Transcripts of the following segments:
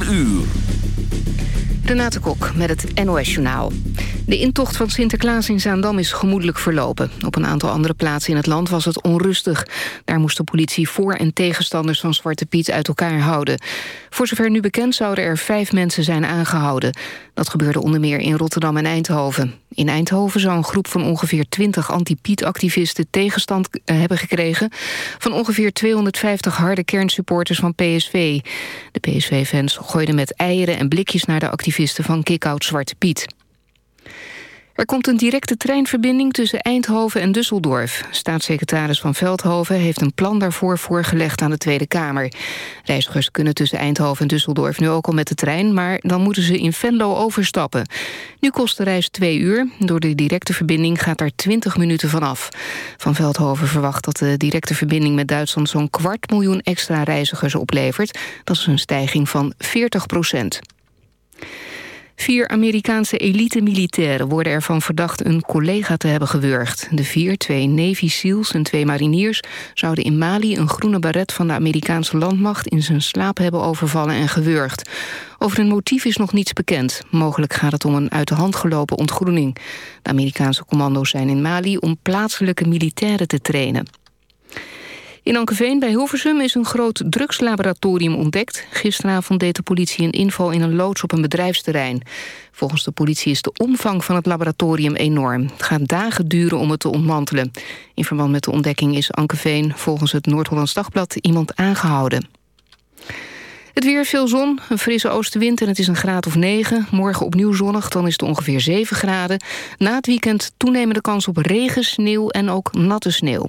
4 uur. Renate Kok met het NOS Journaal. De intocht van Sinterklaas in Zaandam is gemoedelijk verlopen. Op een aantal andere plaatsen in het land was het onrustig. Daar moest de politie voor- en tegenstanders van Zwarte Piet uit elkaar houden. Voor zover nu bekend zouden er vijf mensen zijn aangehouden. Dat gebeurde onder meer in Rotterdam en Eindhoven. In Eindhoven zou een groep van ongeveer 20 anti-Piet-activisten tegenstand eh, hebben gekregen... van ongeveer 250 harde kernsupporters van PSV. De PSV-fans gooiden met eieren en blikjes naar de activisten van Kick-Out Zwarte Piet. Er komt een directe treinverbinding tussen Eindhoven en Düsseldorf. Staatssecretaris van Veldhoven heeft een plan daarvoor voorgelegd aan de Tweede Kamer. Reizigers kunnen tussen Eindhoven en Düsseldorf nu ook al met de trein... maar dan moeten ze in Venlo overstappen. Nu kost de reis twee uur. Door de directe verbinding gaat daar 20 minuten vanaf. Van Veldhoven verwacht dat de directe verbinding met Duitsland... zo'n kwart miljoen extra reizigers oplevert. Dat is een stijging van 40 procent. Vier Amerikaanse elite-militairen worden ervan verdacht een collega te hebben gewurgd. De vier, twee Navy SEALs en twee mariniers, zouden in Mali een groene baret van de Amerikaanse landmacht in zijn slaap hebben overvallen en gewurgd. Over hun motief is nog niets bekend. Mogelijk gaat het om een uit de hand gelopen ontgroening. De Amerikaanse commando's zijn in Mali om plaatselijke militairen te trainen. In Ankeveen bij Hilversum is een groot drugslaboratorium ontdekt. Gisteravond deed de politie een inval in een loods op een bedrijfsterrein. Volgens de politie is de omvang van het laboratorium enorm. Het gaat dagen duren om het te ontmantelen. In verband met de ontdekking is Ankeveen volgens het Noord-Hollands Dagblad iemand aangehouden. Het weer, veel zon, een frisse oostenwind en het is een graad of 9. Morgen opnieuw zonnig, dan is het ongeveer 7 graden. Na het weekend toenemende kans op regen, sneeuw en ook natte sneeuw.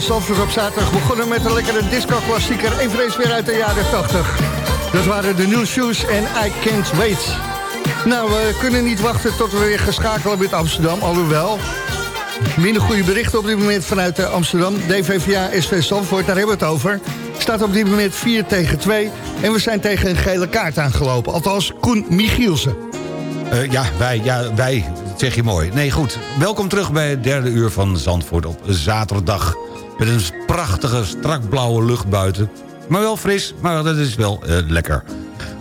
Zandvoort op zaterdag begonnen met een lekkere disco-klassieker. Eveneens weer uit de jaren 80. Dat waren de New Shoes en I Can't Wait. Nou, we kunnen niet wachten tot we weer gaan schakelen met Amsterdam. Alhoewel, minder goede berichten op dit moment vanuit uh, Amsterdam. DVVA SV Zandvoort, daar hebben we het over. Staat op dit moment 4 tegen 2. En we zijn tegen een gele kaart aangelopen. Althans, Koen Michielsen. Uh, ja, wij, ja, wij, zeg je mooi. Nee, goed. Welkom terug bij het derde uur van Zandvoort op zaterdag. Met een prachtige, strak blauwe lucht buiten. Maar wel fris, maar dat is wel uh, lekker.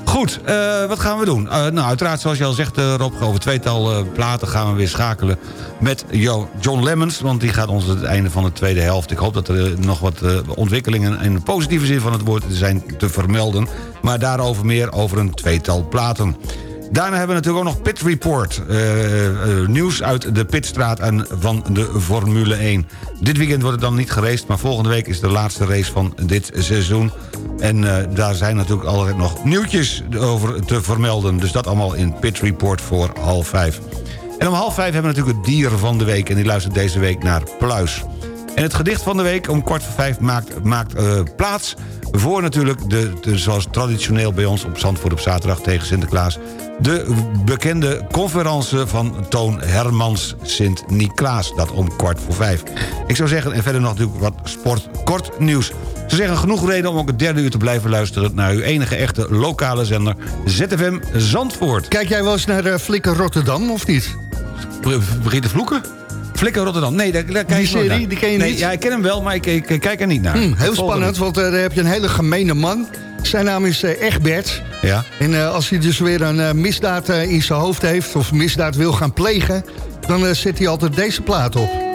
Goed, uh, wat gaan we doen? Uh, nou, uiteraard, zoals je al zegt, Rob, over tweetal platen gaan we weer schakelen met John Lemmens. Want die gaat ons het einde van de tweede helft. Ik hoop dat er nog wat ontwikkelingen in de positieve zin van het woord zijn te vermelden. Maar daarover meer over een tweetal platen. Daarna hebben we natuurlijk ook nog Pit Report. Uh, uh, nieuws uit de Pitstraat en van de Formule 1. Dit weekend wordt het dan niet geraced, maar volgende week is de laatste race van dit seizoen. En daar zijn natuurlijk altijd nog nieuwtjes over te vermelden. Dus dat allemaal in Pit Report voor half vijf. En om half vijf hebben we natuurlijk het dier van de week... en die luistert deze week naar Pluis. En het gedicht van de week om kwart voor vijf maakt, maakt plaats... voor natuurlijk, de, de, zoals traditioneel bij ons op Zandvoort op zaterdag tegen Sinterklaas de bekende conferentie van Toon Hermans Sint-Niklaas. Dat om kwart voor vijf. Ik zou zeggen, en verder nog natuurlijk wat sportkort nieuws. Ze zeggen genoeg reden om ook het derde uur te blijven luisteren... naar uw enige echte lokale zender ZFM Zandvoort. Kijk jij wel eens naar uh, Flikker Rotterdam, of niet? Begin te vloeken? Flikker Rotterdam. Nee, daar, daar die serie, die ken je nee, niet? Ja, ik ken hem wel, maar ik, ik, ik kijk er niet naar. Hmm, heel spannend, want uh, daar heb je een hele gemene man... Zijn naam is uh, Egbert. Ja. En uh, als hij dus weer een misdaad in zijn hoofd heeft... of misdaad wil gaan plegen... dan zet hij altijd deze plaat op.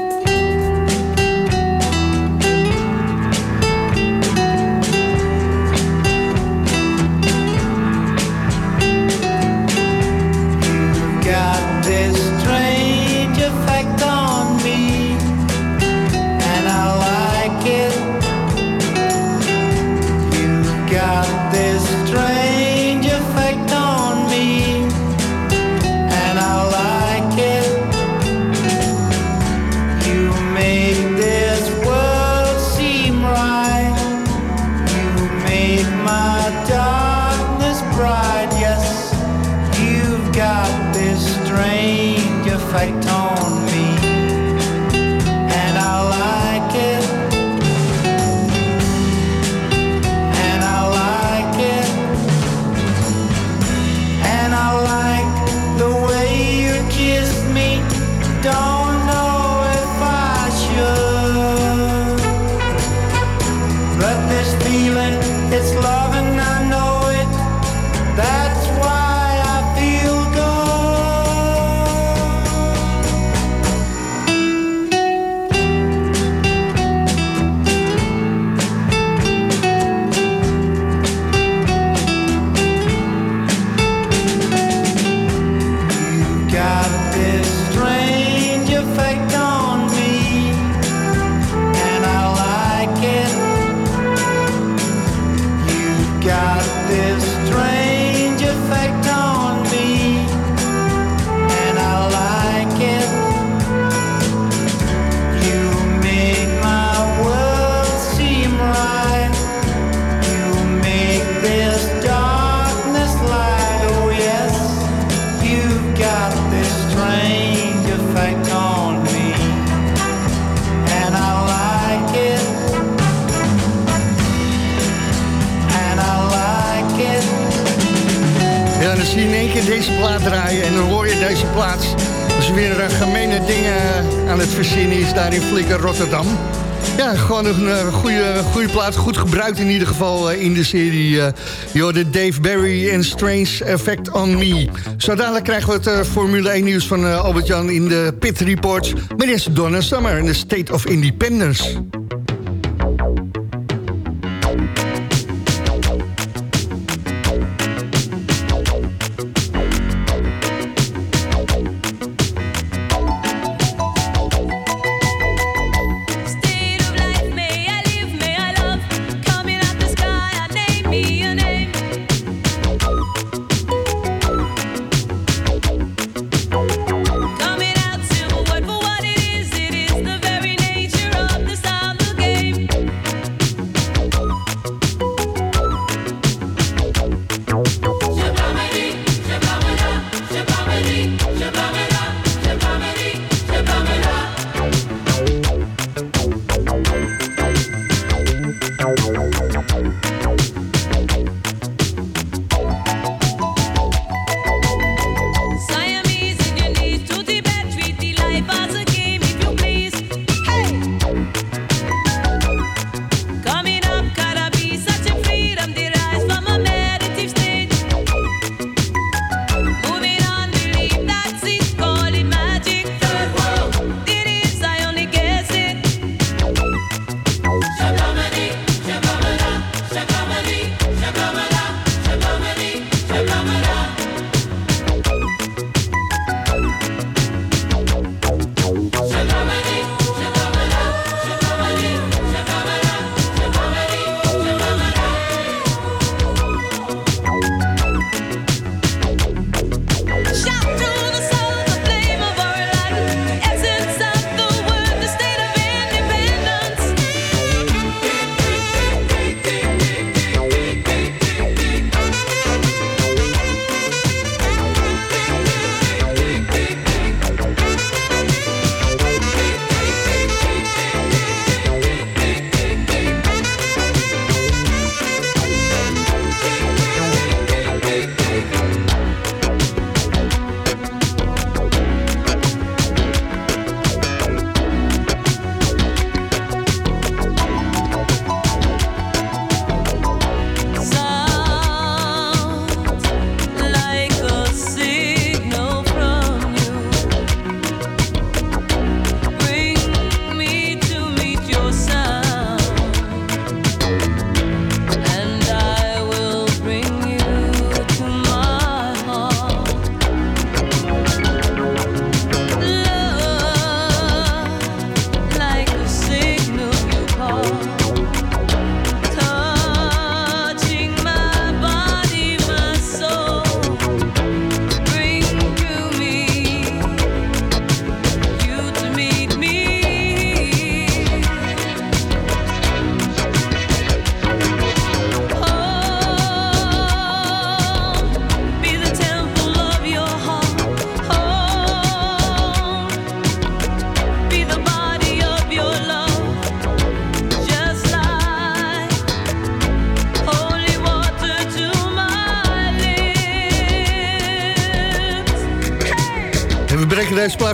deze plaats. Dus weer uh, gemene dingen aan het verzinnen is daar in Flikker Rotterdam. Ja, gewoon een uh, goede, goede plaat. Goed gebruikt in ieder geval uh, in de serie. De Dave Barry en Strange Effect on Me. Zo dadelijk krijgen we het Formule 1 nieuws van Albert-Jan in de Pit Reports. Maar Donna Summer in de State of Independence.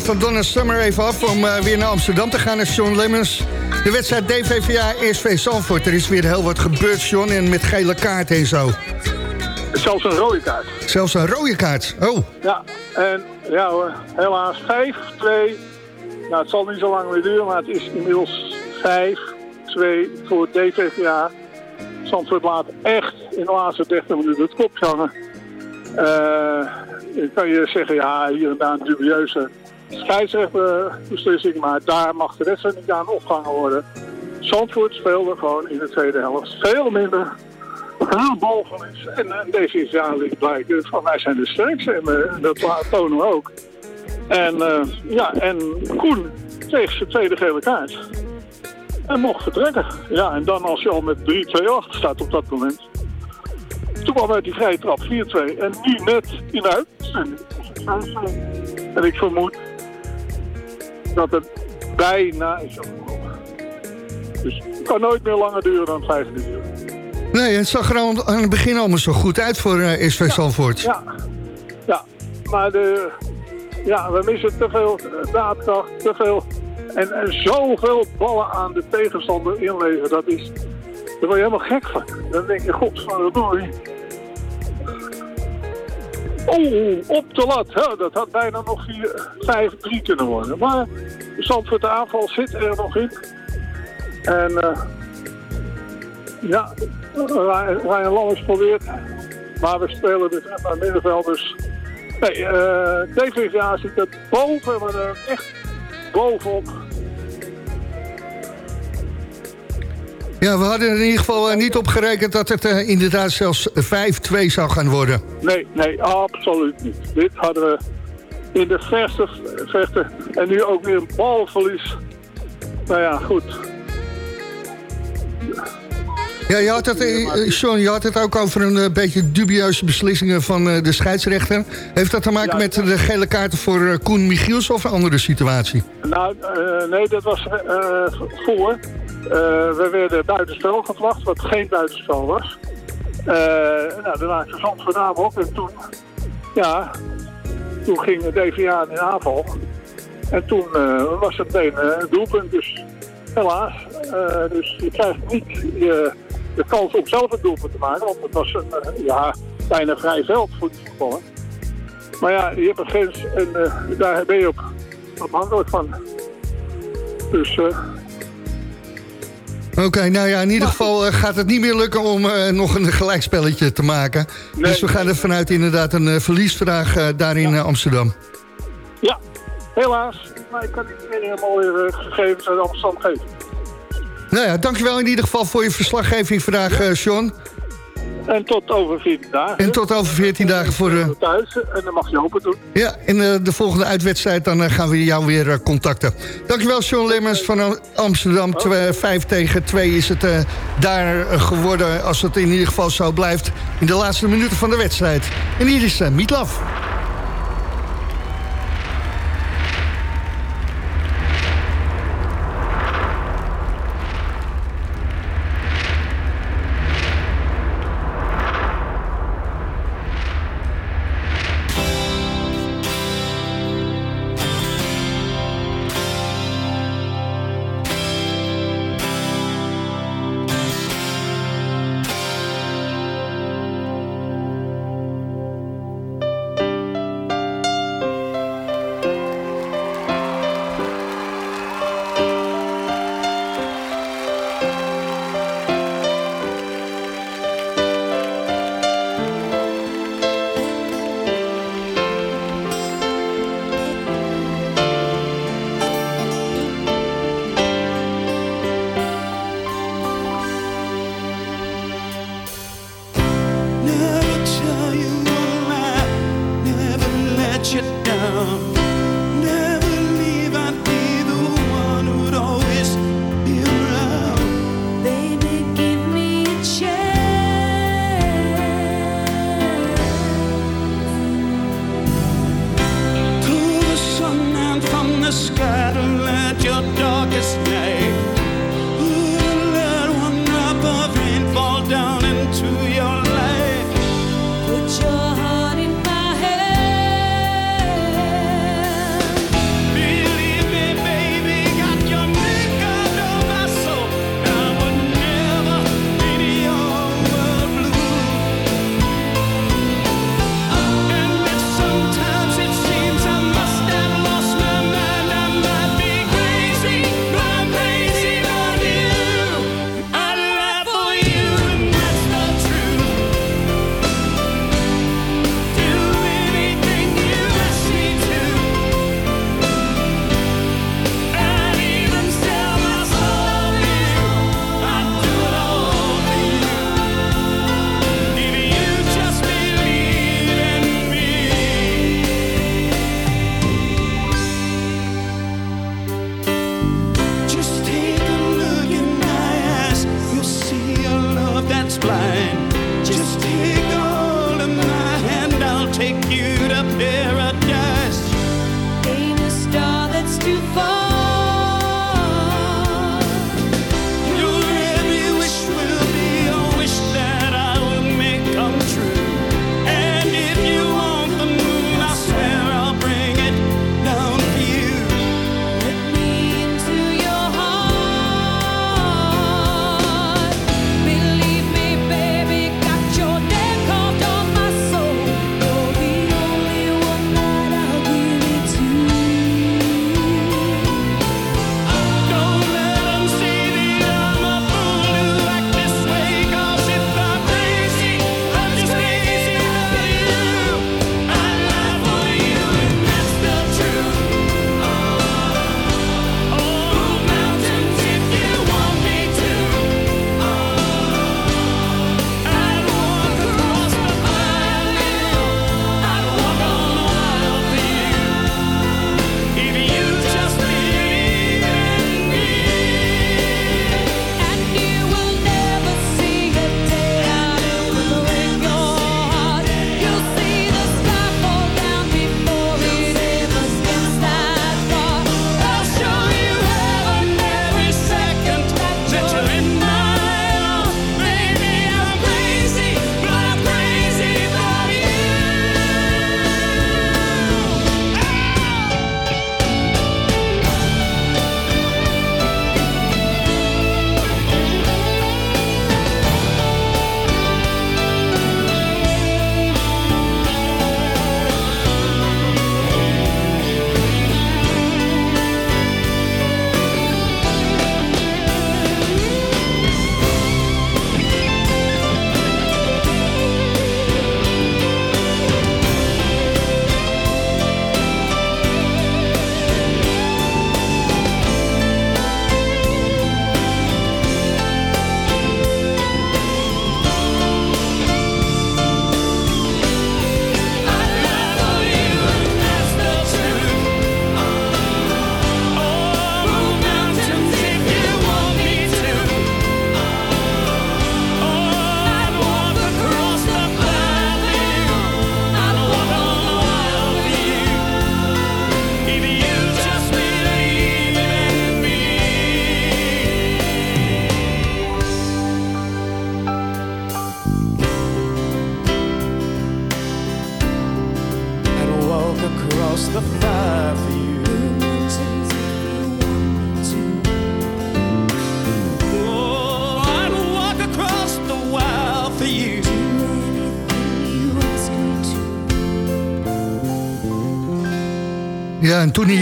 Van Donna Summer even af om eh, weer naar Amsterdam te gaan naar Sean Lemmens. De wedstrijd DVVA SV Zandvoort. Er is weer heel wat gebeurd, Sean, en met gele kaart en zo. Zelfs een rode kaart. Zelfs een rode kaart. Oh, Ja, en ja hoor, helaas 5-2. Nou, het zal niet zo lang meer duren, maar het is inmiddels 5-2 voor DVVA. Zandvoort laat echt in de laatste 30 minuten het kopje hangen. Eh, dan kan je zeggen, ja, hier en daar een dubieuze scheidsrechterbeslissing, maar daar mag de wedstrijd niet aan opgehangen worden. Zandvoort speelde gewoon in de tweede helft veel minder. Veel balverlies. En uh, DVVA liet blijken van wij zijn de sterkste en eh, dat tonen we ook. En eh, ja, en Koen kreeg zijn tweede gele kaart. En mocht vertrekken. Ja, en dan als je al met 3-2 achter staat op dat moment. Toen kwam uit die vrije trap 4-2. En nu net in de. En ik vermoed dat het bijna is opgekomen. Dus het kan nooit meer langer duren dan 5 minuten. nee, het zag er al aan het begin allemaal zo goed uit voor eh, SV Zandvoort. Ja, ja. maar de, ja, we missen te veel daadkracht, te veel en, en zoveel ballen aan de tegenstander inleveren. Dat is, daar word je helemaal gek van. Dan denk je, god, wat doe je? Oeh, op de lat. Dat had bijna nog 5-3 kunnen worden. Maar Zandvoort de aanval zit er nog in. En eh, ja, Ryan Lammers probeert. Maar we spelen dus echt aan middenveld. Dus nee, eh DVVA zit er boven, maar echt bovenop. Ja, we hadden er in ieder geval eh, niet op gerekend dat het eh, inderdaad zelfs 5-2 zou gaan worden. Nee, nee, absoluut niet. Dit hadden we in de verste vechten. En nu ook weer een balverlies. Nou ja, goed. Ja, je had het, eh, Sean, je had het ook over een eh, beetje dubieuze beslissingen van eh, de scheidsrechter. Heeft dat te maken met de gele kaarten voor eh, Koen Michiels of een andere situatie? Nou, eh, nee, dat was eh, voor. Eh, we werden buitenspel gevlacht, wat geen buitenspel was. Eh nou, daarna verzand van naam op en toen, ja, toen ging de DVA in aanval. En toen eh, was het meteen een doelpunt, dus helaas. Dus je krijgt niet de kans om zelf een doelpunt te maken, want het was een, ja, bijna vrij veld voor die voetballer. Maar ja, je hebt een grens en daar ben je op afhankelijk van. Dus Oké, nou ja, in ieder geval eh, gaat het niet meer lukken om eh, nog een gelijkspelletje te maken. Nee. dus we gaan er vanuit inderdaad een eh, verliesvraag daar in Amsterdam. Ja, helaas. Maar ik kan niet meer helemaal weer gegevens uit Amsterdam geven. Nou ja, dankjewel in ieder geval voor je verslaggeving vandaag, Sean. En tot over 14 dagen. En tot over 14 dagen voor... eh, Thuis, en dan mag je open doen. ja, in eh, de volgende uitwedstrijd dan eh, gaan we jou weer contacten. Dankjewel, Sean Lemmers van Am- Amsterdam. 5 tegen 2 is het eh, daar geworden, als het in ieder geval zo blijft... in de laatste minuten van de wedstrijd. En hier is uh, Mietlaf.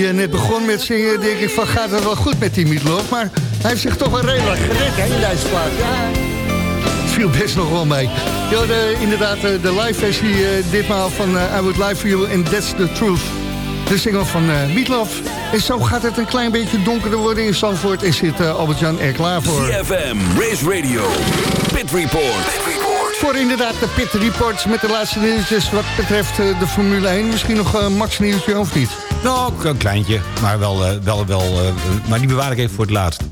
Eh, net begon met zingen, denk ik van gaat het wel goed met die Meatloaf. Maar hij heeft zich toch wel redelijk gered hè, in deze plaat. Ja, het viel best nog wel mee. Ja, de, inderdaad, eh, de live versie eh, ditmaal van I Would Lie For You and That's The Truth. De single van Meatloaf. En zo gaat het een klein beetje donkerder worden in Zandvoort. En zit Albert-Jan er klaar voor. CFM, Race Radio, Pit Report. Voor inderdaad de Pit Reports met de laatste nieuwtjes wat betreft de Formule 1. Misschien nog Max nieuwtje of niet? Nou, een kleintje, maar, wel, eh, wel, wel, eh, maar die bewaar ik even voor het laatst.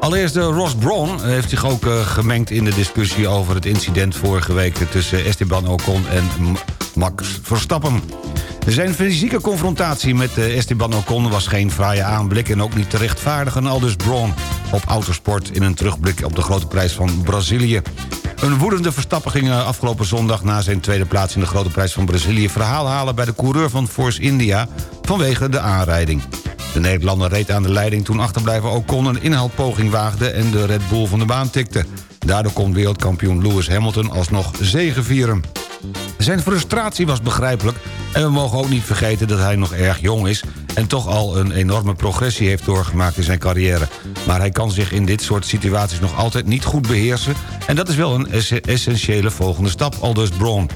Allereerst, eh, Ross Brawn heeft zich ook gemengd in de discussie... over het incident vorige week tussen Esteban Ocon en Max Verstappen. Zijn fysieke confrontatie met Esteban Ocon was geen fraaie aanblik... en ook niet te rechtvaardigen, aldus Brawn op Autosport... in een terugblik op de grote prijs van Brazilië. Een woedende Verstappen ging afgelopen zondag... na zijn tweede plaats in de grote prijs van Brazilië... verhaal halen bij de coureur van Force India vanwege de aanrijding. De Nederlander reed aan de leiding toen achterblijver Ocon een inhaalpoging waagde... en de Red Bull van de baan tikte. Daardoor kon wereldkampioen Lewis Hamilton alsnog zegevieren. Zijn frustratie was begrijpelijk... en we mogen ook niet vergeten dat hij nog erg jong is... en toch al een enorme progressie heeft doorgemaakt in zijn carrière. Maar hij kan zich in dit soort situaties nog altijd niet goed beheersen... en dat is wel een ess- essentiële volgende stap, aldus Braun.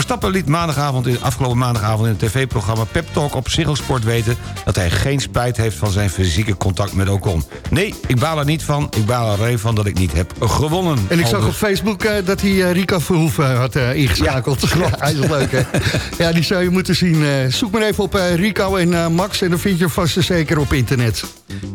Verstappen liet maandagavond afgelopen maandagavond in het tv-programma Pep Talk op Ziggo Sport weten... dat hij geen spijt heeft van zijn fysieke contact met Ocon. Nee, ik baal er niet van. Ik baal er alleen van dat ik niet heb gewonnen. En ik zag op Facebook eh, dat hij eh, Rico Verhoeven had eh, ingeschakeld. Ja, hij is leuk, hè? ja, die zou je moeten zien. Eh, zoek maar even op eh, Rico en eh, Max... en dan vind je hem vast en zeker op internet.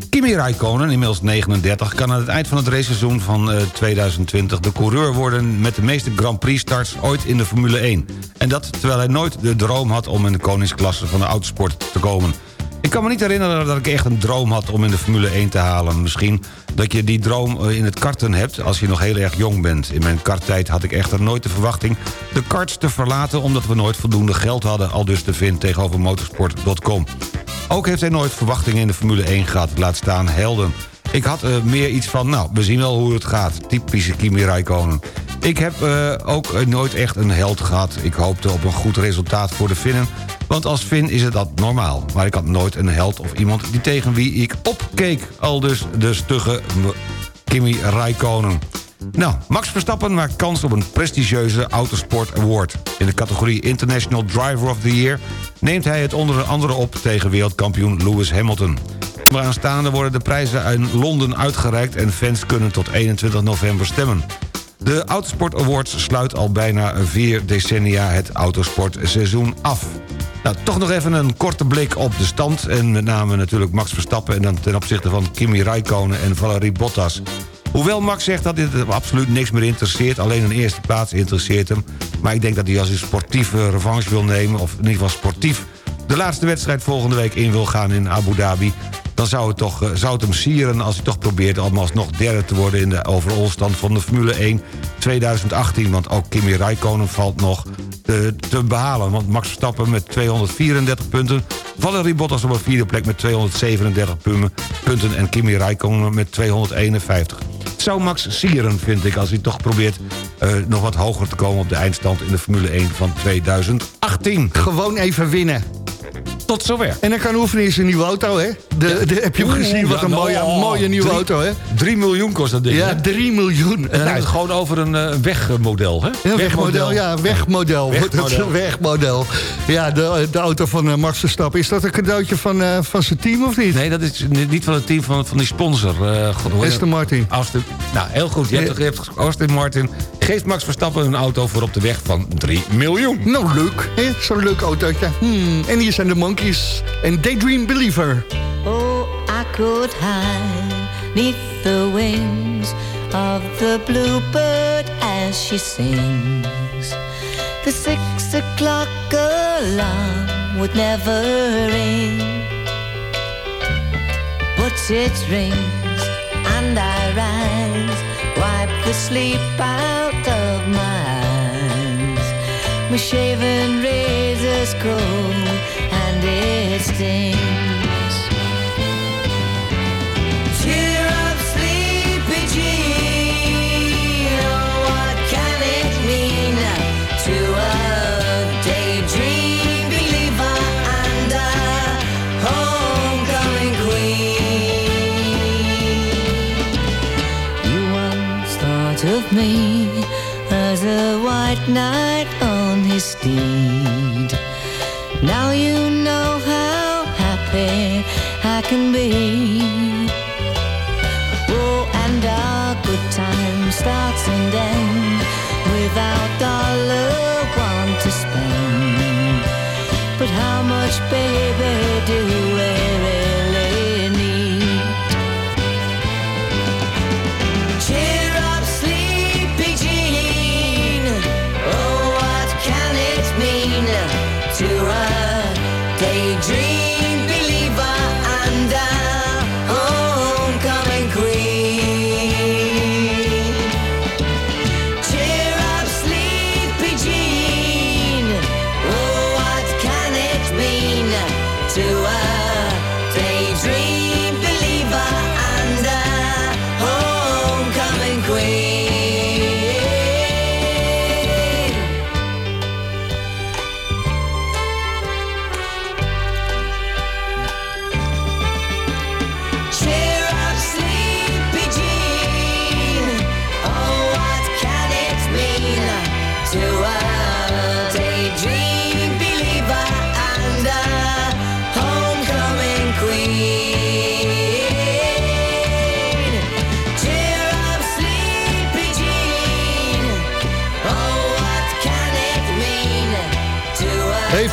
Kimi Räikkönen, inmiddels 39, kan aan het eind van het raceseizoen van eh, 2020... de coureur worden met de meeste Grand Prix starts ooit in de Formule 1. En dat terwijl hij nooit de droom had om in de koningsklasse van de autosport te komen. Ik kan me niet herinneren dat ik echt een droom had om in de Formule 1 te halen. Misschien dat je die droom eh, in het karten hebt als je nog heel erg jong bent. In mijn karttijd had ik echter nooit de verwachting de karts te verlaten... omdat we nooit voldoende geld hadden, al dus te vinden tegenover motorsport.com. Ook heeft hij nooit verwachtingen in de Formule 1 gehad, laat staan helden. Ik had eh, meer iets van, nou, we zien wel hoe het gaat. Typische Kimi Räikkönen. Ik heb eh, ook eh, nooit echt een held gehad. Ik hoopte op een goed resultaat voor de Finnen. Want als Fin is het dat normaal. Maar ik had nooit een held of iemand die tegen wie ik opkeek. Al dus de stugge Kimi Räikkönen. Nou, Max Verstappen maakt kans op een prestigieuze Autosport Award. In de categorie International Driver of the Year... neemt hij het onder andere op tegen wereldkampioen Lewis Hamilton. Aanstaande worden de prijzen in Londen uitgereikt... en fans kunnen tot 21 november stemmen. De Autosport Awards sluit al bijna vier decennia het autosportseizoen af. Nou, toch nog even een korte blik op de stand. En met name natuurlijk Max Verstappen... en dan ten opzichte van Kimi Räikkönen en Valerie Bottas. Hoewel Max zegt dat dit hem absoluut niks meer interesseert... alleen een eerste plaats interesseert hem. Maar ik denk dat hij als hij sportieve revanche wil nemen... of in ieder geval sportief de laatste wedstrijd volgende week in wil gaan in Abu Dhabi... dan zou het, toch, eh, zou het hem sieren als hij toch probeert... om alsnog derde te worden in de overallstand van de Formule 1 2018. Want ook Kimi Räikkönen valt nog te, te behalen. Want Max Verstappen met 234 punten... Valerie Bottas op een vierde plek met 237 pum- punten... en Kimi Räikkönen met 251. Het zou Max sieren, vind ik, als hij toch probeert... eh, nog wat hoger te komen op de eindstand in de Formule 1 van 2018. Gewoon even winnen. Tot zover. En dan kan oefenen in zijn nieuwe auto, hè? De, de, heb je gezien? Wat een nou, mooie, oh, mooie nieuwe drie- auto, hè? 3 miljoen kost dat ding. Ja, hè? 3 miljoen. En dan het gewoon over een eh, wegmodel, hè? Wegmodel, ja, wegmodel. Wegmodel. Is een wegmodel. Ja, de, de auto van uh, Max Verstappen. Is dat een cadeautje van, eh, van zijn team of niet? Nee, dat is niet van het team van, van die sponsor. eh, heet Aston? Martin. Aston, nou, heel goed. Je hebt, je hebt Aston Martin geeft Max Verstappen een auto voor op de weg van 3 miljoen. Nou, leuk. Zo'n leuk autootje. Hmm. En hier zijn de Monkeys. En Daydream Believer. Oh, I could hide neath the wings of the bluebird as she sings. The six o'clock alarm would never ring, but it rings and I rise, wipe the sleep out of my eyes. My shaven razor's cold it sleepy what can it mean to a daydream believer and a homecoming queen? You once thought of me as a white knight on his steed. Now you know how happy I can be. Oh, and our good time starts and ends without dollar one to spend. But how much, baby, do we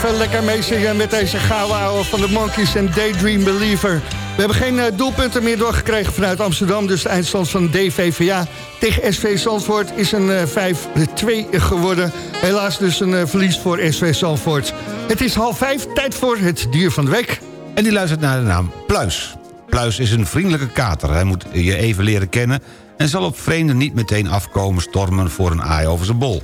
Even lekker meezingen met deze gouden van de Monkeys en Daydream Believer. We hebben geen eh, doelpunten meer doorgekregen vanuit Amsterdam... dus de eindstand van DVVA tegen SV Zandvoort is een eh, 5-2 geworden. Helaas dus een eh, verlies voor SV Zandvoort. Het is half vijf, tijd voor het dier van de week. En die luistert naar de naam Pluis. Pluis is een vriendelijke kater. Hij moet je even leren kennen... en zal op vreemden niet meteen afkomen stormen voor een aai over zijn bol.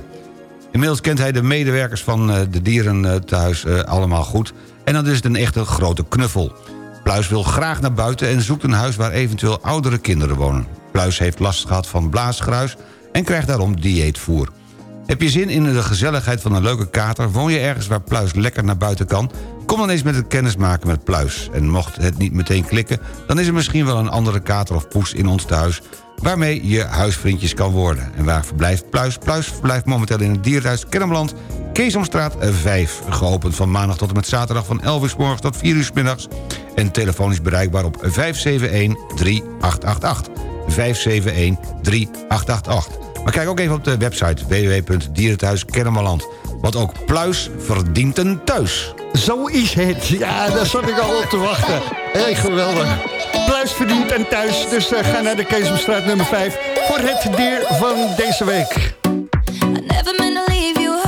Inmiddels kent hij de medewerkers van eh, de dieren thuis eh, allemaal goed... en dan is het een echte grote knuffel. Pluis wil graag naar buiten en zoekt een huis waar eventueel oudere kinderen wonen. Pluis heeft last gehad van blaasgruis en krijgt daarom dieetvoer. Heb je zin in de gezelligheid van een leuke kater? Woon je ergens waar Pluis lekker naar buiten kan? Kom dan eens met het kennis maken met Pluis. En mocht het niet meteen klikken... dan is er misschien wel een andere kater of poes in ons thuis... waarmee je huisvriendjes kan worden. En waar verblijft Pluis? Pluis verblijft momenteel in het dierenthuis Kennemerland... Keesomstraat 5. Geopend van maandag tot en met zaterdag van 11 uur morgens tot 4 uur s middags. En telefonisch bereikbaar op 571-3888. 571-3888. Maar kijk ook even op de website www.dierenthuiskennemerland. Want ook Pluis verdient een thuis. Zo is het. Ja, daar zat ik al op te wachten. Hey, geweldig. Pluis verdient en thuis. Dus eh, ga naar de Keesomstraat nummer 5 voor het dier van deze week. I never meant to leave you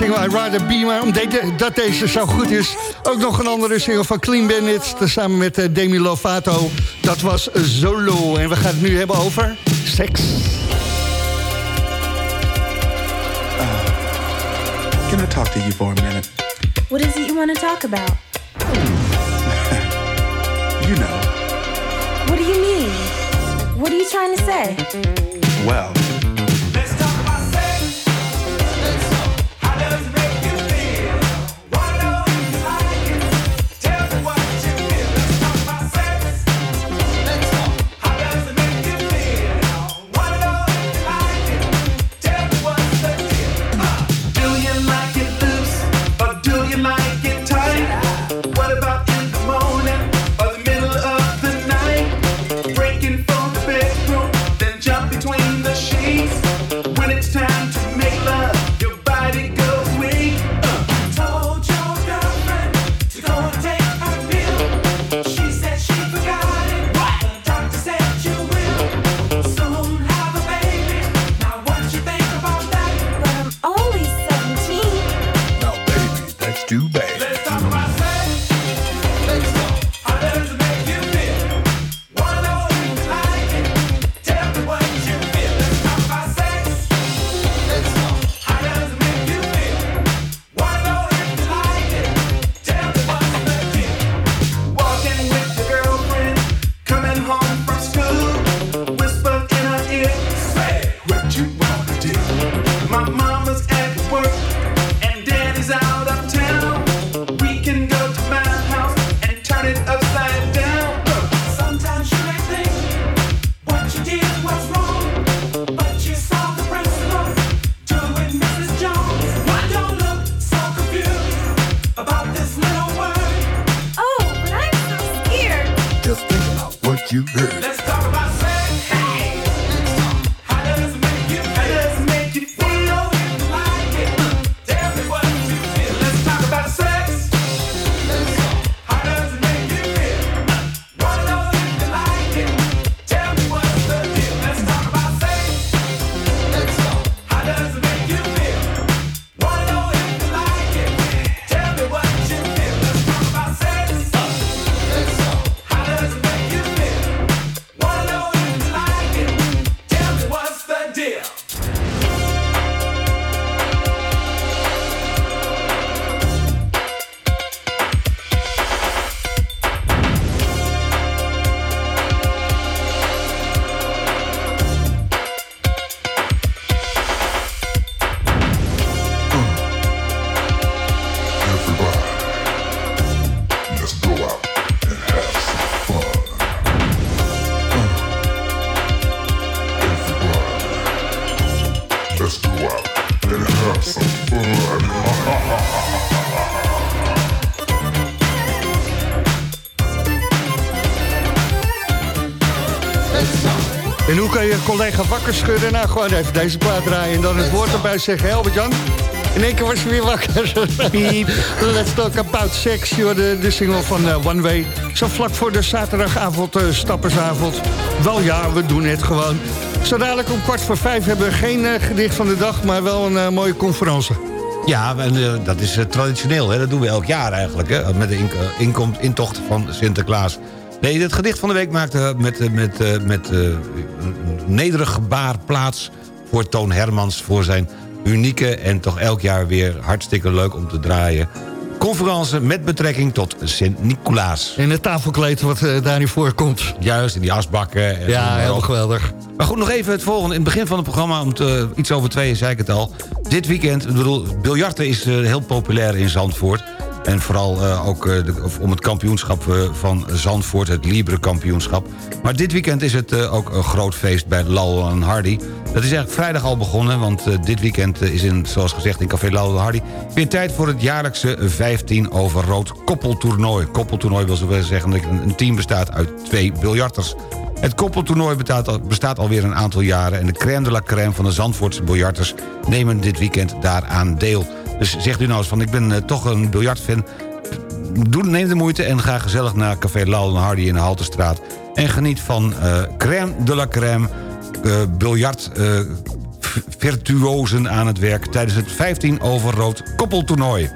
Ik I Rather Be. Maar omdat dat deze zo goed is, ook nog een andere single van Clean Bandits... samen met eh, Demi Lovato. Dat was Solo. En we gaan het nu hebben over seks. Uh, can I talk to you for a minute? What is it you want to talk about? you know. What do you mean? What are you trying to say? collega wakker schudden. Nou, gewoon even deze plaat draaien en dan het woord erbij zeggen. Helbert Jan, in één keer was je weer wakker. Let's talk about sex, de, de single van uh, One Way. Zo vlak voor de zaterdagavond, uh, stappersavond. Wel ja, we doen het gewoon. Zo dadelijk om kwart voor vijf hebben we geen eh, gedicht van de dag... maar wel een mooie conferentie. Ja, en, dat is traditioneel. Hè? Dat doen we elk jaar eigenlijk. Hè? Met de in intocht van Sinterklaas. Nee, het gedicht van de week maakte met, met, met, met nederig gebaar plaats... voor Toon Hermans voor zijn unieke en toch elk jaar weer hartstikke leuk om te draaien... conferentie met betrekking tot Sint-Nicolaas. En het tafelkleed wat eh, daarin voorkomt. Juist, in die asbakken. En Ja, heel geweldig. Maar goed, nog even het volgende. In het begin van het programma, om te, iets over tweeën zei ik het al. Dit weekend, ik bedoel, biljarten is eh, heel populair in Zandvoort. En vooral eh, ook eh, de- om het kampioenschap eh, van Zandvoort, het Libre kampioenschap. Maar dit weekend is het ook een groot feest bij Lowell en Hardy. Dat is eigenlijk vrijdag al begonnen, want dit weekend is in, zoals gezegd in Café Lowell en Hardy... weer tijd voor het jaarlijkse 15 over rood koppeltoernooi. Koppeltoernooi wil zo zeggen dat een team bestaat uit twee biljarters. Het koppeltoernooi bestaat alweer een aantal jaren... en de crème de la crème van de Zandvoortse biljarters... nemen dit weekend daaraan deel. Dus zegt u nou eens van, ik ben eh, toch een biljartfan... Doe, neem de moeite en ga gezellig naar Café en Hardy in de Haltestraat... en geniet van eh crème de la crème... eh, biljart v- virtuosen aan het werk... tijdens het 15 over rood koppeltoernooi.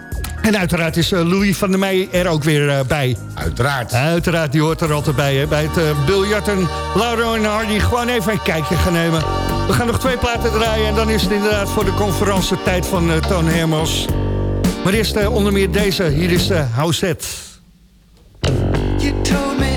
En uiteraard is eh, Louis van der Meij er ook weer eh, bij. Uiteraard. Uiteraard, die hoort er altijd bij. Hè? Bij het eh, biljarten. Lauro en Hardy gewoon even een kijkje gaan nemen. We gaan nog twee platen draaien. En dan is het inderdaad voor de conferentie tijd van eh, Toon Hermos. Maar eerst onder meer deze. Hier is de House It. You told me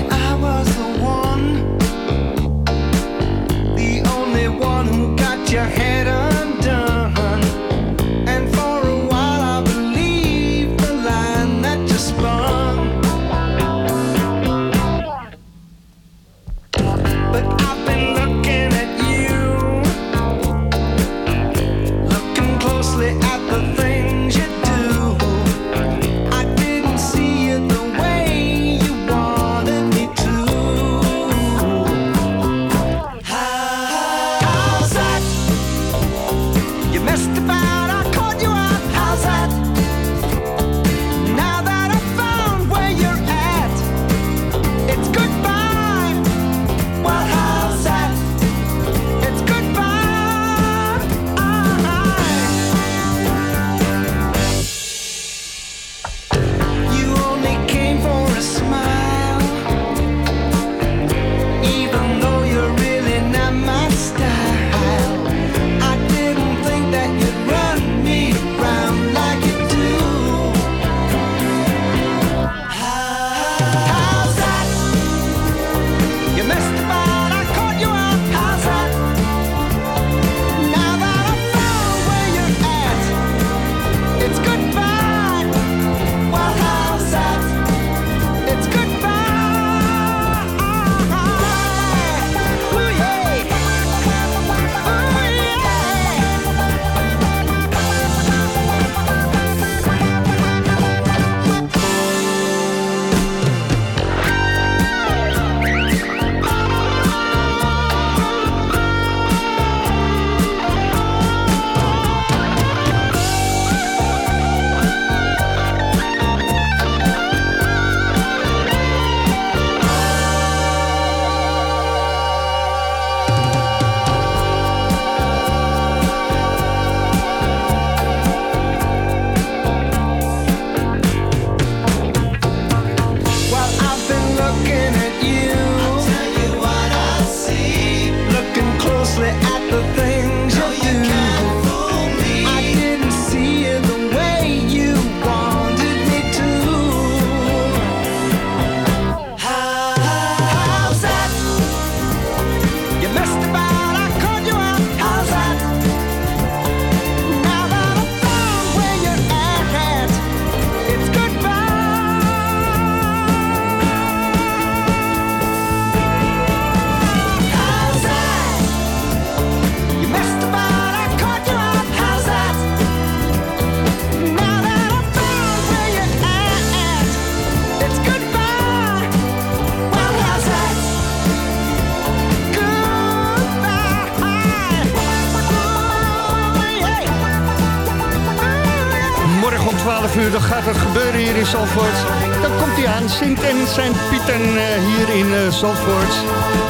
12 uur, dan gaat het gebeuren hier in Zandvoort. Dan komt hij aan, Sint en zijn Pieten eh, hier in eh, Zandvoort.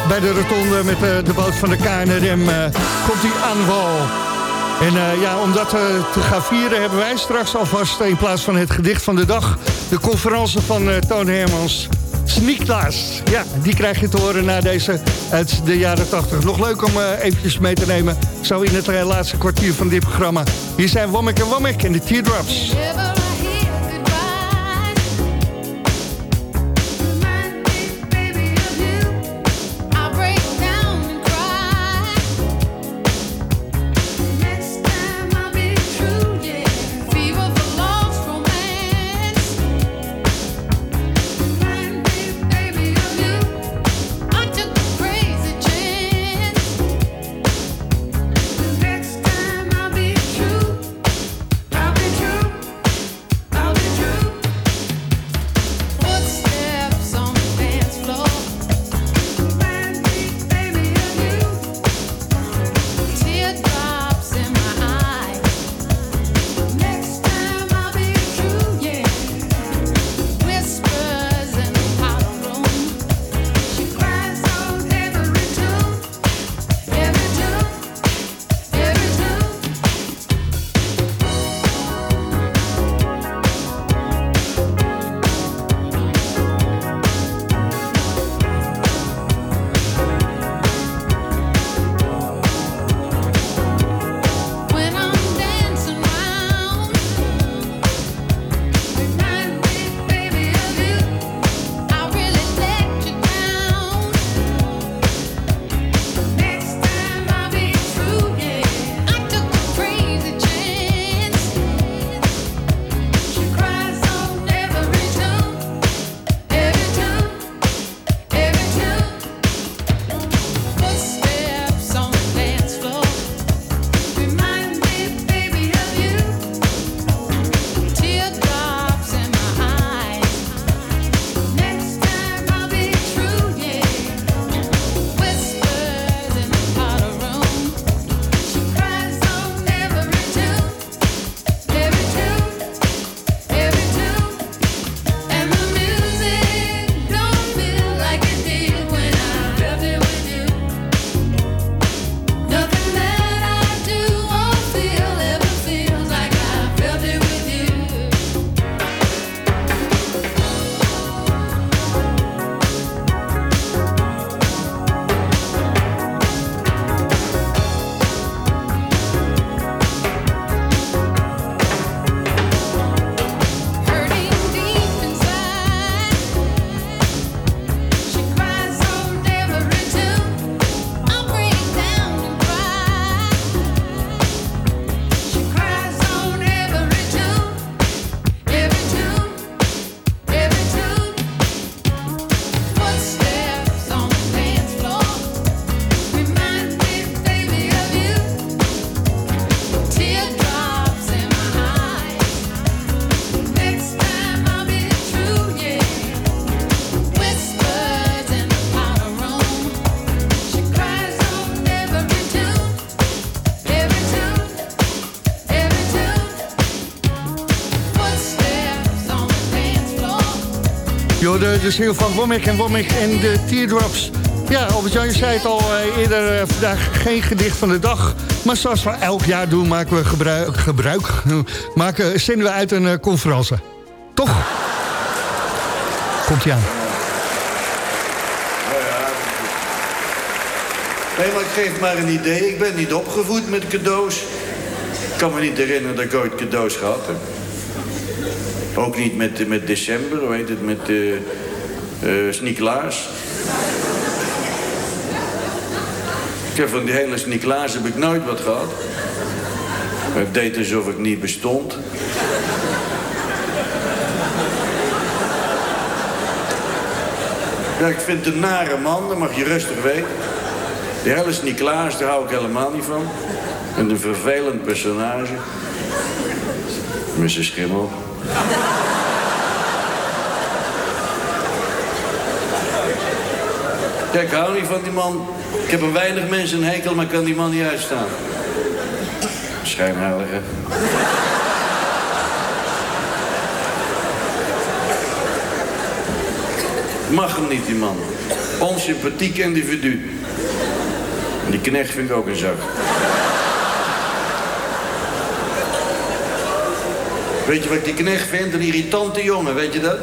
Bij de rotonde met eh, de boot van de KNRM komt hij aan wal. En ja, om dat te gaan vieren hebben wij straks alvast in plaats van het gedicht van de dag... de conferentie van Toon Hermans. Sneaklaas, ja, die krijg je te horen na deze uit de jaren 80. Nog leuk om eventjes mee te nemen, zo in het laatste kwartier van dit programma. Hier zijn Womack en Womack en de Teardrops. De, single van Womack en Womack en de Teardrops. Ja, Albert-Jan, je zei het al eh, eerder eh, vandaag, geen gedicht van de dag. Maar zoals we elk jaar doen, maken we gebruik, gebruik maken, zenden we uit een eh, conferentie. Toch? Komt ie aan. Nee, maar ik geef maar een idee. Ik ben niet opgevoed met cadeaus. Ik kan me niet herinneren dat ik ooit cadeaus gehad heb. Ook niet met, met december, hoe heet het, met uh, uh, ik heb van die hele Sint-Niklaas heb ik nooit wat gehad. Ik deed alsof ik niet bestond. Ja, ik vind het een nare man, dat mag je rustig weten. Die hele Sint-Niklaas, daar hou ik helemaal niet van. En een vervelend personage. Zijn schimmel. Kijk, ik hou niet van die man. Ik heb een weinig mensen een hekel, maar kan die man niet uitstaan. Schijnheilige. Mag hem niet, die man. Onsympathiek individu. Die knecht vind ik ook een zak. Weet je wat ik die knecht vind? Een irritante jongen, weet je dat?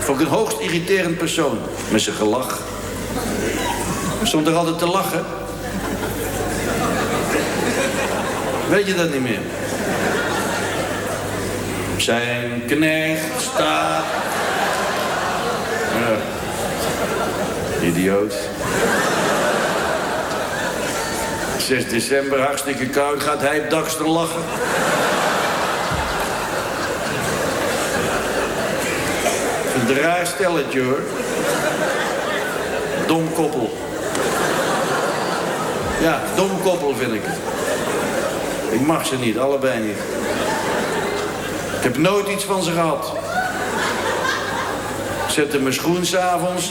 Vond ik een hoogst irriterend persoon. Met zijn gelach. Stond er altijd te lachen. Weet je dat niet meer? Zijn knecht staat... Ja. Idioot. 6 december, hartstikke koud, gaat hij dakster lachen. Een raar stelletje hoor. Dom koppel. Ja, dom koppel vind ik. Ik mag ze niet, allebei niet. Ik heb nooit iets van ze gehad. Ik zette mijn schoen s'avonds,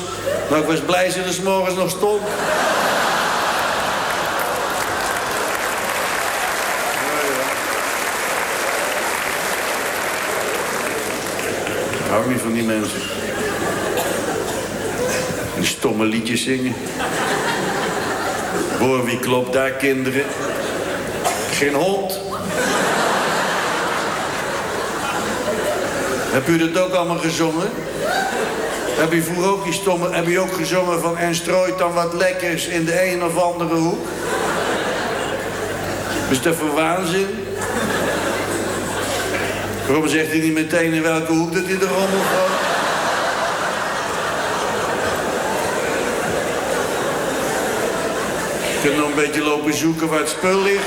maar ik was blij dat er 's morgens nog stond. Hou niet van die mensen. Stomme liedjes zingen. Hoor wie klopt daar, kinderen? Geen hond. Heb u dat ook allemaal gezongen? Heb u vroeger ook die stomme... Heb u ook gezongen van... En strooit dan wat lekkers in de een of andere hoek? Is dat voor waanzin? Waarom zegt hij niet meteen in welke hoek dat hij de rommel gooit? Kunt nog een beetje lopen zoeken waar het spul ligt.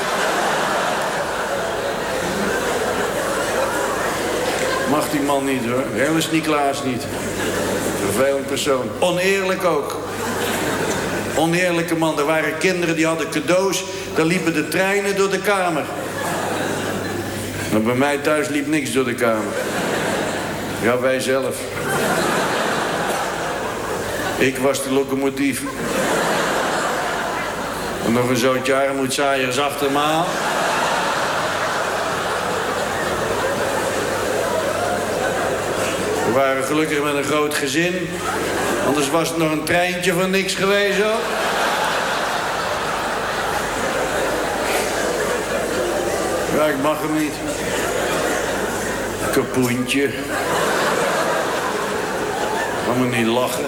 Mag die man niet hoor. Helemaal Niklaas niet. Vervelend persoon. Oneerlijk ook. Oneerlijke man. Er waren kinderen die hadden cadeaus. Daar liepen de treinen door de kamer. Maar bij mij thuis liep niks door de kamer. Ja, wij zelf. Ik was de locomotief. En nog een zootje armoedzaaiers achter me aan. We waren gelukkig met een groot gezin. Anders was het nog een treintje van niks geweest hoor. Ja, ik mag hem niet. Kapoentje. Kan me niet lachen.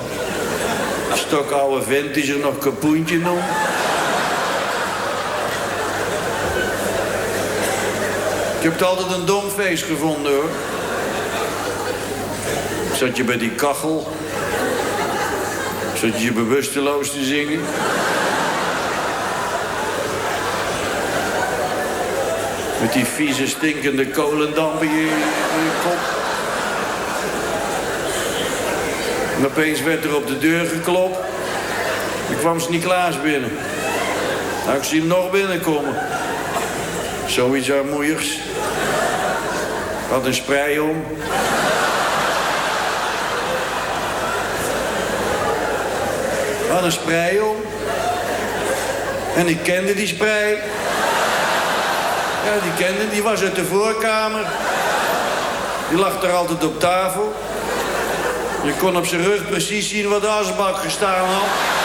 Stokoude vent die zich nog kapoentje noemt. Ik heb altijd een dom feest gevonden hoor. Zat je bij die kachel. Zat je je bewusteloos te zingen. Met die vieze, stinkende kolendamp in je, kop. En opeens werd er op de deur geklopt. Er kwam Sint-Niklaas binnen. Nou, ik zie hem nog binnenkomen. Zoiets armoeigs. Had een sprei om. Had een sprei om. En ik kende die sprei. Ja, die kende, die was uit de voorkamer. Die lag er altijd op tafel. Je kon op zijn rug precies zien wat de asbak gestaan had.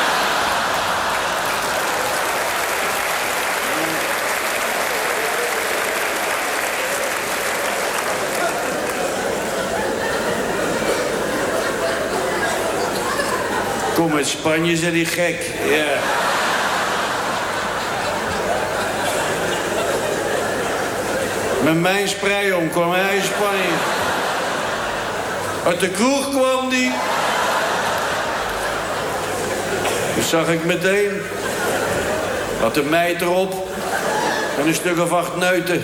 Kom uit Spanje, zei die gek. Ja. Met mijn sprei om kwam hij in Spanje. Uit de kroeg kwam die. Dat zag ik meteen. Had een meid erop. En een stuk of acht neuten.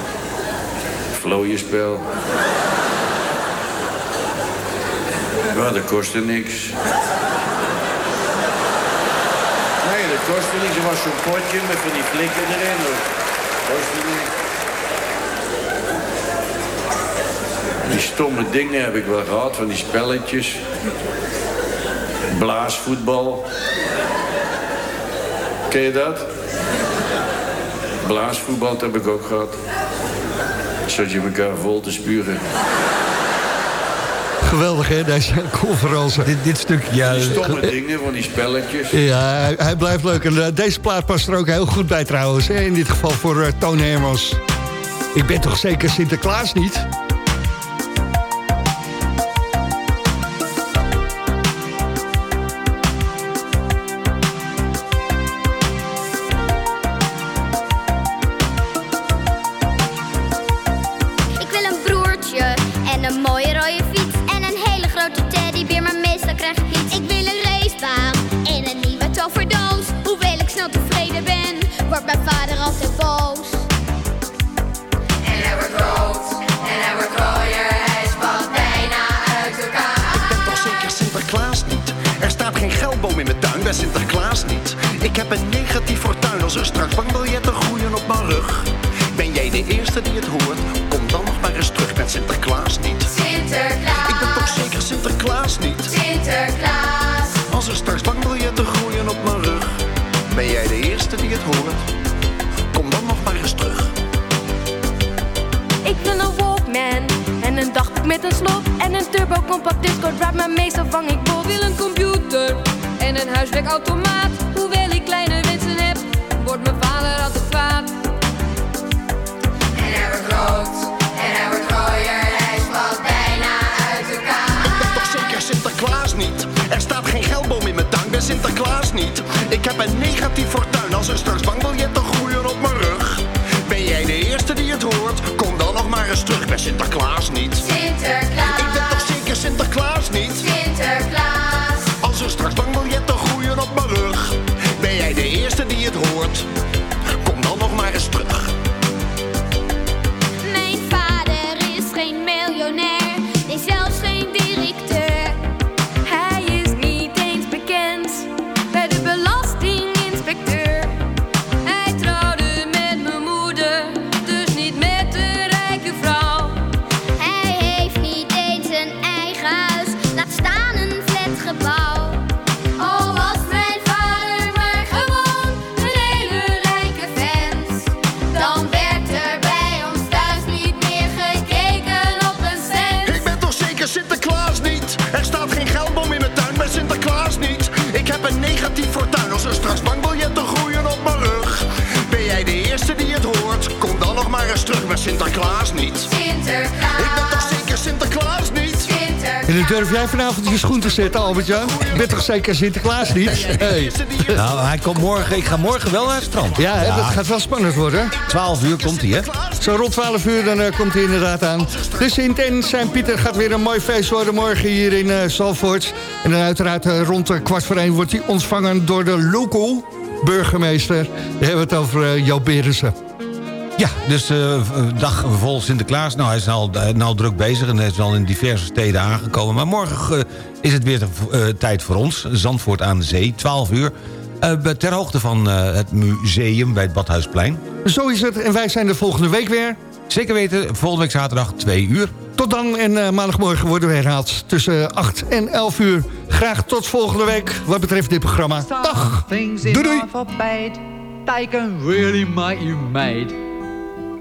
Vlooienspel. Ja, dat kostte niks. Nee, dat kostte niks. Er was zo'n potje met van die flikken erin. Dat kostte. Die stomme dingen heb ik wel gehad, van die spelletjes. Blaasvoetbal. Ken je dat? Blaasvoetbal heb ik ook gehad. Zat je elkaar vol te spuren. Geweldig, hè, deze conferentie. Dit, dit stuk, ja... Die stomme dingen van die spelletjes. Ja, hij, hij blijft leuk. En eh, deze plaat past er ook heel goed bij trouwens. Hè? In dit geval voor eh, Toon Hermans. Ik ben toch zeker Sinterklaas niet? Sinterklaas niet. Sinterklaas. Ik ben toch zeker Sinterklaas niet? Sinterklaas. Durf jij vanavond je schoen te zetten, Albert-Jan? Ik ben toch zeker Sinterklaas niet? Hey. Nou, hij komt morgen, ik ga morgen wel naar het strand. Ja, hè, dat gaat wel spannend worden. 12 uur komt hij, hè? Zo rond 12 uur dan eh, komt hij inderdaad aan. De Sint en Sint-Pieter gaat weer een mooi feest worden morgen hier in Zalvoort. En dan uiteraard eh, rond eh, kwart voor één wordt hij ontvangen door de local burgemeester. Daar hebben we het over eh, Joop Berensen. Ja, dus eh, dag vol Sinterklaas. Nou, hij is al, eh, nou druk bezig en hij is al in diverse steden aangekomen. Maar morgen eh, is het weer tijd voor ons. Zandvoort aan de Zee, 12 uur. Eh, ter hoogte van eh, het museum bij het Badhuisplein. Zo is het en wij zijn de volgende week weer. Zeker weten, volgende week zaterdag 2 uur. Tot dan en eh, maandagmorgen worden we herhaald tussen 8 en 11 uur. Graag tot volgende week wat betreft dit programma. Dag! Things in Doei doei! life are bad. They can really make you mad.